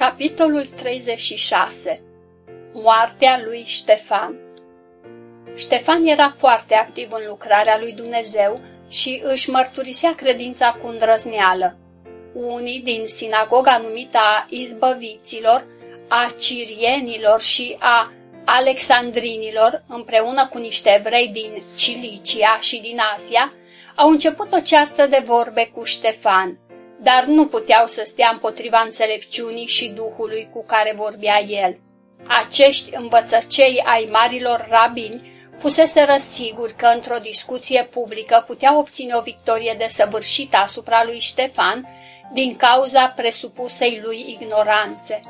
Capitolul 36 Moartea lui Ștefan. Ștefan era foarte activ în lucrarea lui Dumnezeu și își mărturisea credința cu îndrăzneală. Unii din sinagoga numită a izbăviților, a cirienilor și a alexandrinilor, împreună cu niște evrei din Cilicia și din Asia, au început o ceartă de vorbe cu Ștefan, dar nu puteau să stea împotriva înțelepciunii și duhului cu care vorbea el. Acești învățăcei ai marilor rabini fusese siguri că într-o discuție publică putea obține o victorie desăvârșită asupra lui Ștefan din cauza presupusei lui ignoranțe.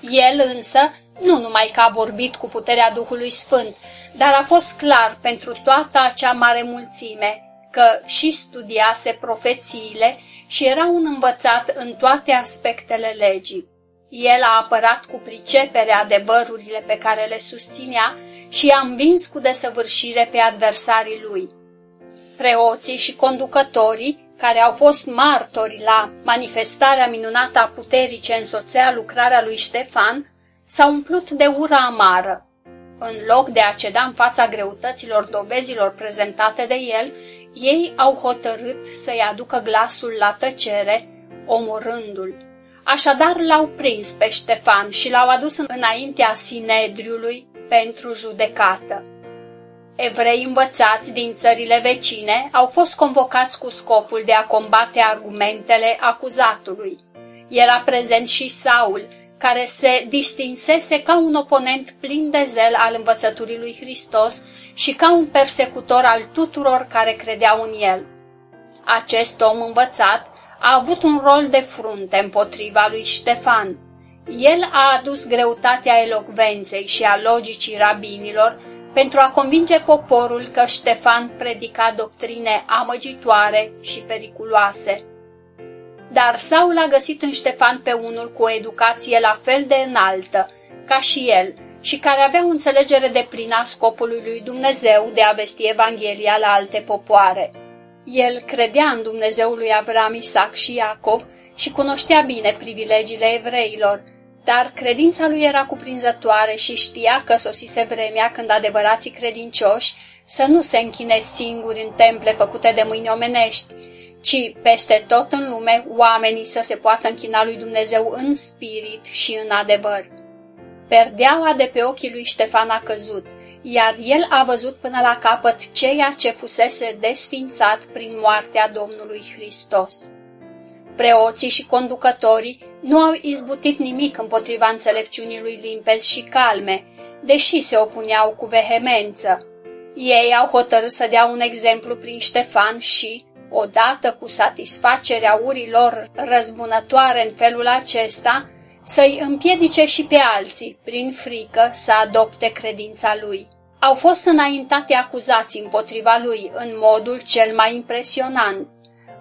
El însă, nu numai că a vorbit cu puterea Duhului Sfânt, dar a fost clar pentru toată acea mare mulțime că și studiase profețiile și era un învățat în toate aspectele legii. El a apărat cu pricepere adevărurile pe care le susținea și a învins cu desăvârșire pe adversarii lui. Preoții și conducătorii, care au fost martori la manifestarea minunată a puterii ce însoțea lucrarea lui Ștefan, s-au umplut de ură amară. În loc de a ceda în fața greutăților dovezilor prezentate de el, ei au hotărât să-i aducă glasul la tăcere, omorându-l. Așadar l-au prins pe Ștefan și l-au adus înaintea Sinedriului pentru judecată. Evrei învățați din țările vecine au fost convocați cu scopul de a combate argumentele acuzatului. Era prezent și Saul, care se distinsese ca un oponent plin de zel al învățăturii lui Hristos și ca un persecutor al tuturor care credeau în el. Acest om învățat a avut un rol de frunte împotriva lui Ștefan. El a adus greutatea elocvenței și a logicii rabinilor pentru a convinge poporul că Ștefan predica doctrine amăgitoare și periculoase. Dar Saul a găsit în Ștefan pe unul cu o educație la fel de înaltă ca și el și care avea o înțelegere de plină a scopului lui Dumnezeu de a vesti Evanghelia la alte popoare. El credea în Dumnezeul lui Abraham, Isaac și Iacov și cunoștea bine privilegiile evreilor, dar credința lui era cuprinzătoare și știa că sosise vremea când adevărații credincioși să nu se închine singuri în temple făcute de mâini omenești, ci peste tot în lume oamenii să se poată închina lui Dumnezeu în spirit și în adevăr. Perdeaua de pe ochii lui Ștefan a căzut iar el a văzut până la capăt ceea ce fusese desfințat prin moartea Domnului Hristos. Preoții și conducătorii nu au izbutit nimic împotriva înțelepciunii lui limpezi și calme, deși se opuneau cu vehemență. Ei au hotărât să dea un exemplu prin Ștefan și, odată cu satisfacerea urilor răzbunătoare în felul acesta, să-i împiedice și pe alții, prin frică, să adopte credința lui. Au fost înaintate acuzații împotriva lui în modul cel mai impresionant.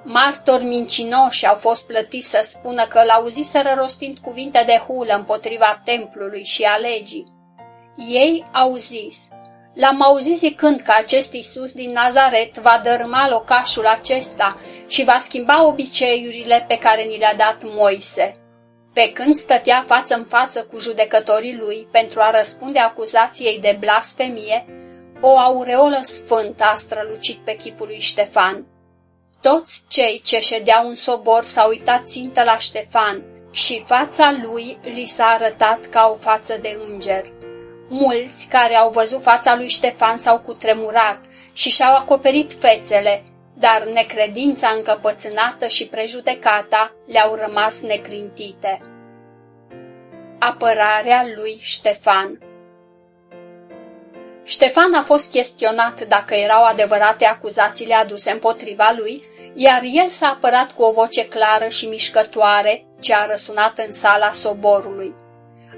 Martori mincinoși au fost plătiți să spună că l-auziseră rostind cuvinte de hulă împotriva templului și a legii. Ei au zis, L-am auzit zicând că acest Iisus din Nazaret va dărâma locașul acesta și va schimba obiceiurile pe care ni le-a dat Moise. Pe când stătea față în față cu judecătorii lui pentru a răspunde acuzației de blasfemie, o aureolă sfântă a strălucit pe chipul lui Ștefan. Toți cei ce ședeau în sobor s-au uitat țintă la Ștefan și fața lui li s-a arătat ca o față de înger. Mulți care au văzut fața lui Ștefan s-au cutremurat și și-au acoperit fețele, dar necredința încăpățânată și prejudecata le-au rămas neclintite. Apărarea lui Ștefan Ștefan a fost chestionat dacă erau adevărate acuzațiile aduse împotriva lui, iar el s-a apărat cu o voce clară și mișcătoare ce a răsunat în sala soborului.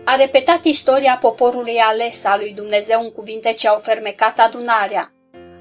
A repetat istoria poporului ales al lui Dumnezeu în cuvinte ce au fermecat adunarea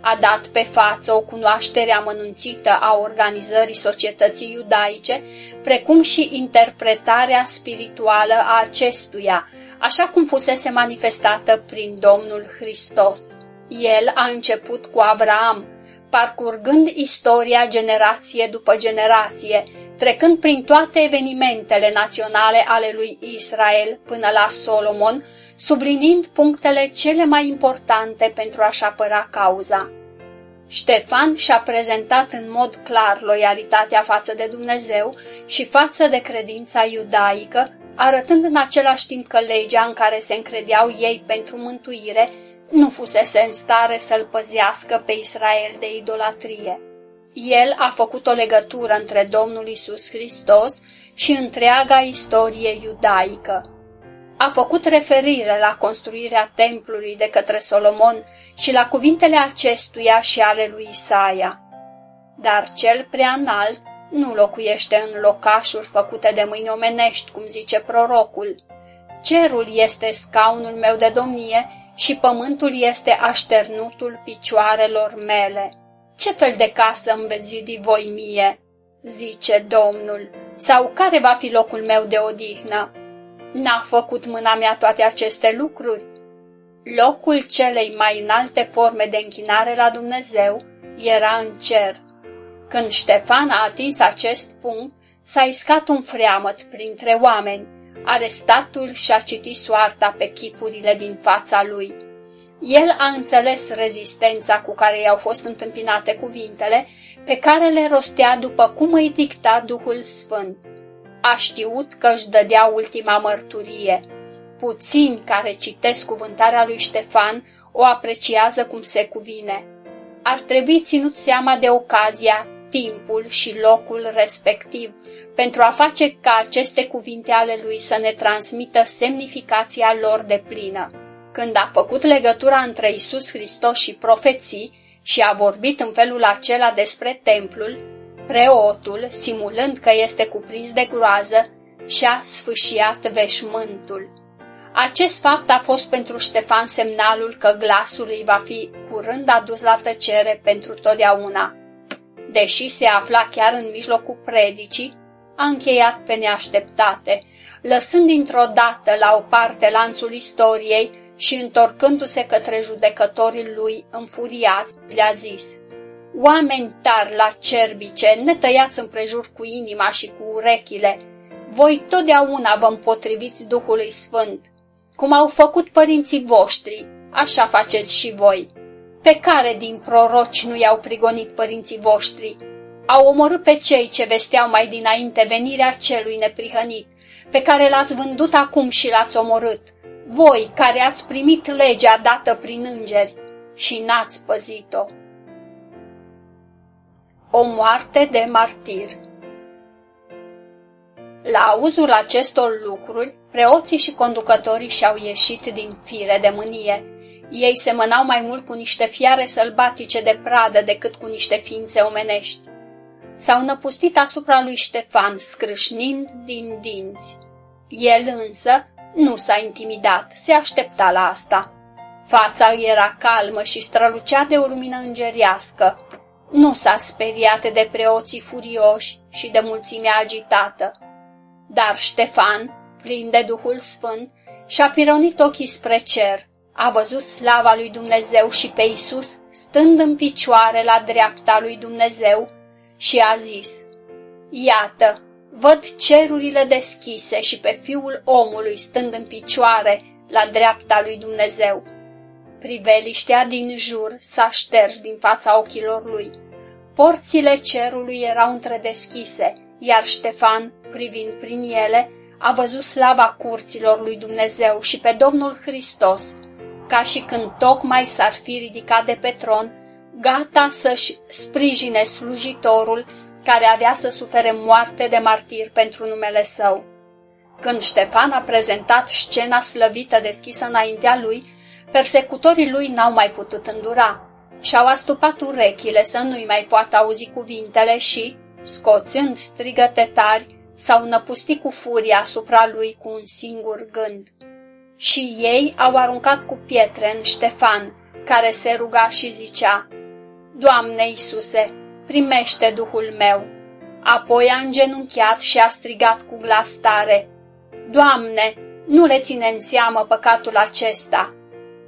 a dat pe față o cunoaștere amănunțită a organizării societății iudaice, precum și interpretarea spirituală a acestuia, așa cum fusese manifestată prin Domnul Hristos. El a început cu Avraam, parcurgând istoria generație după generație, trecând prin toate evenimentele naționale ale lui Israel până la Solomon, sublinind punctele cele mai importante pentru a-și apăra cauza. Ștefan și-a prezentat în mod clar loialitatea față de Dumnezeu și față de credința iudaică, arătând în același timp că legea în care se încredeau ei pentru mântuire nu fusese în stare să-l păzească pe Israel de idolatrie. El a făcut o legătură între Domnul Isus Hristos și întreaga istorie iudaică. A făcut referire la construirea templului de către Solomon și la cuvintele acestuia și ale lui Isaia. Dar cel prea înalt nu locuiește în locașuri făcute de mâini omenești, cum zice prorocul. Cerul este scaunul meu de domnie și pământul este așternutul picioarelor mele. Ce fel de casă îmi veți zidi voi mie?" zice Domnul, sau care va fi locul meu de odihnă? N-a făcut mâna mea toate aceste lucruri? Locul celei mai înalte forme de închinare la Dumnezeu era în cer. Când Ștefan a atins acest punct, s-a iscat un freamăt printre oameni. Arestatul și-a citit soarta pe chipurile din fața lui. El a înțeles rezistența cu care i-au fost întâmpinate cuvintele, pe care le rostea după cum îi dicta Duhul Sfânt. A știut că își dădea ultima mărturie. Puțini care citesc cuvântarea lui Ștefan o apreciază cum se cuvine. Ar trebui ținut seama de ocazia, timpul și locul respectiv pentru a face ca aceste cuvinte ale lui să ne transmită semnificația lor de plină. Când a făcut legătura între Isus Hristos și profeții și a vorbit în felul acela despre templul, preotul, simulând că este cuprins de groază, și-a sfâșiat veșmântul. Acest fapt a fost pentru Ștefan semnalul că glasul îi va fi curând adus la tăcere pentru totdeauna. Deși se afla chiar în mijlocul predicii, a încheiat pe neașteptate, lăsând dintr-o dată la o parte lanțul istoriei și întorcându-se către judecătorii lui înfuriați, le-a zis, Oameni tari la cerbice, ne tăiați împrejur cu inima și cu urechile, voi totdeauna vă împotriviți Duhului Sfânt. Cum au făcut părinții voștri, așa faceți și voi. Pe care din proroci nu i-au prigonit părinții voștri? Au omorât pe cei ce vesteau mai dinainte venirea celui neprihănit, pe care l-ați vândut acum și l-ați omorât voi care ați primit legea dată prin îngeri și n-ați păzit-o. O moarte de martir La auzul acestor lucruri, preoții și conducătorii și-au ieșit din fire de mânie. Ei semănau mai mult cu niște fiare sălbatice de pradă decât cu niște ființe omenești. S-au năpustit asupra lui Ștefan, scrâșnind din dinți. El însă, nu s-a intimidat, se aștepta la asta. Fața era calmă și strălucea de o lumină îngerească. Nu s-a speriat de preoții furioși și de mulțimea agitată. Dar Ștefan, plin de Duhul Sfânt, și-a pironit ochii spre cer. A văzut slava lui Dumnezeu și pe Isus stând în picioare la dreapta lui Dumnezeu și a zis, Iată, Văd cerurile deschise și pe fiul omului stând în picioare la dreapta lui Dumnezeu. Priveliștea din jur s-a șters din fața ochilor lui. Porțile cerului erau întredeschise, iar Ștefan, privind prin ele, a văzut slava curților lui Dumnezeu și pe Domnul Hristos, ca și când tocmai s-ar fi ridicat de pe tron, gata să-și sprijine slujitorul care avea să sufere moarte de martir pentru numele său. Când Ștefan a prezentat scena slăvită deschisă înaintea lui, persecutorii lui n-au mai putut îndura. Și-au astupat urechile să nu-i mai poată auzi cuvintele și, scoțând strigăte tari, s-au năpustit cu furie asupra lui cu un singur gând. Și ei au aruncat cu pietre în Ștefan, care se ruga și zicea, Doamne Iisuse, primește Duhul meu. Apoi a îngenunchiat și a strigat cu glas tare, Doamne, nu le ține în seamă păcatul acesta.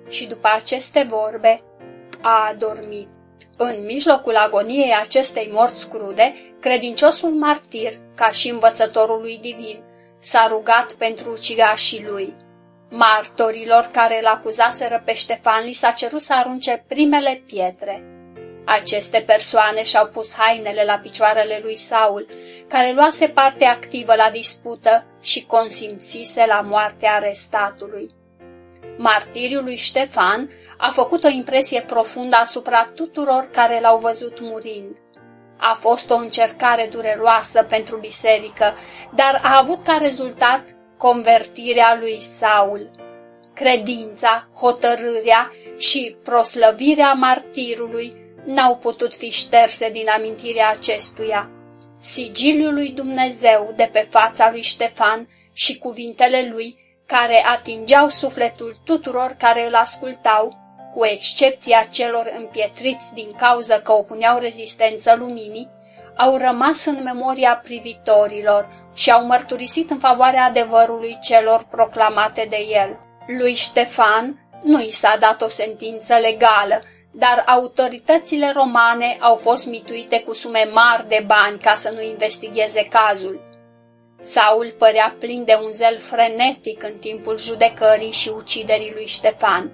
Și după aceste vorbe a adormit. În mijlocul agoniei acestei morți crude, credinciosul martir, ca și învățătorul lui divin, s-a rugat pentru ucigașii lui. Martorilor care îl acuzaseră pe Ștefan li s-a cerut să arunce primele pietre. Aceste persoane și-au pus hainele la picioarele lui Saul, care luase parte activă la dispută și consimțise la moartea arestatului. Martiriul lui Ștefan a făcut o impresie profundă asupra tuturor care l-au văzut murind. A fost o încercare dureroasă pentru biserică, dar a avut ca rezultat convertirea lui Saul. Credința, hotărârea și proslăvirea martirului n-au putut fi șterse din amintirea acestuia. Sigiliul lui Dumnezeu de pe fața lui Ștefan și cuvintele lui, care atingeau sufletul tuturor care îl ascultau, cu excepția celor împietriți din cauză că opuneau rezistență luminii, au rămas în memoria privitorilor și au mărturisit în favoarea adevărului celor proclamate de el. Lui Ștefan nu i s-a dat o sentință legală, dar autoritățile romane au fost mituite cu sume mari de bani ca să nu investigheze cazul. Saul părea plin de un zel frenetic în timpul judecării și uciderii lui Ștefan.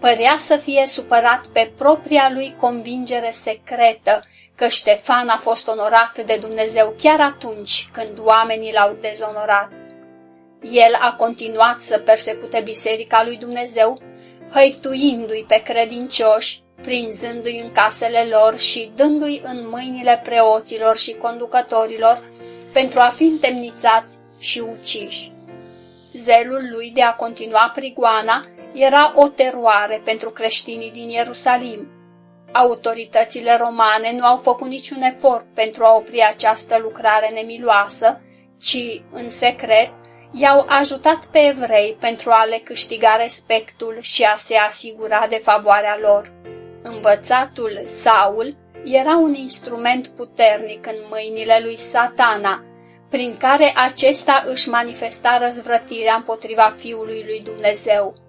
Părea să fie supărat pe propria lui convingere secretă că Ștefan a fost onorat de Dumnezeu chiar atunci când oamenii l-au dezonorat. El a continuat să persecute biserica lui Dumnezeu, hăituindu-i pe credincioși, prinzându-i în casele lor și dându-i în mâinile preoților și conducătorilor pentru a fi întemnițați și uciși. Zelul lui de a continua prigoana era o teroare pentru creștinii din Ierusalim. Autoritățile romane nu au făcut niciun efort pentru a opri această lucrare nemiloasă, ci, în secret, i-au ajutat pe evrei pentru a le câștiga respectul și a se asigura de favoarea lor. Învățatul Saul era un instrument puternic în mâinile lui satana, prin care acesta își manifesta răzvrătirea împotriva Fiului lui Dumnezeu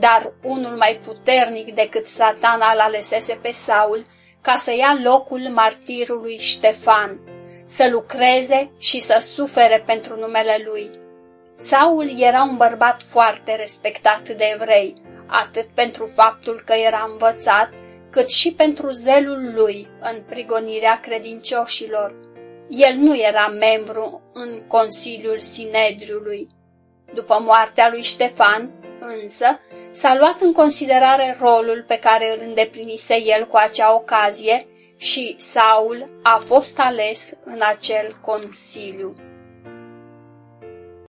dar unul mai puternic decât satana l alesese pe Saul ca să ia locul martirului Ștefan, să lucreze și să sufere pentru numele lui. Saul era un bărbat foarte respectat de evrei, atât pentru faptul că era învățat, cât și pentru zelul lui în prigonirea credincioșilor. El nu era membru în Consiliul Sinedriului. După moartea lui Ștefan, însă, s-a luat în considerare rolul pe care îl îndeplinise el cu acea ocazie și Saul a fost ales în acel consiliu.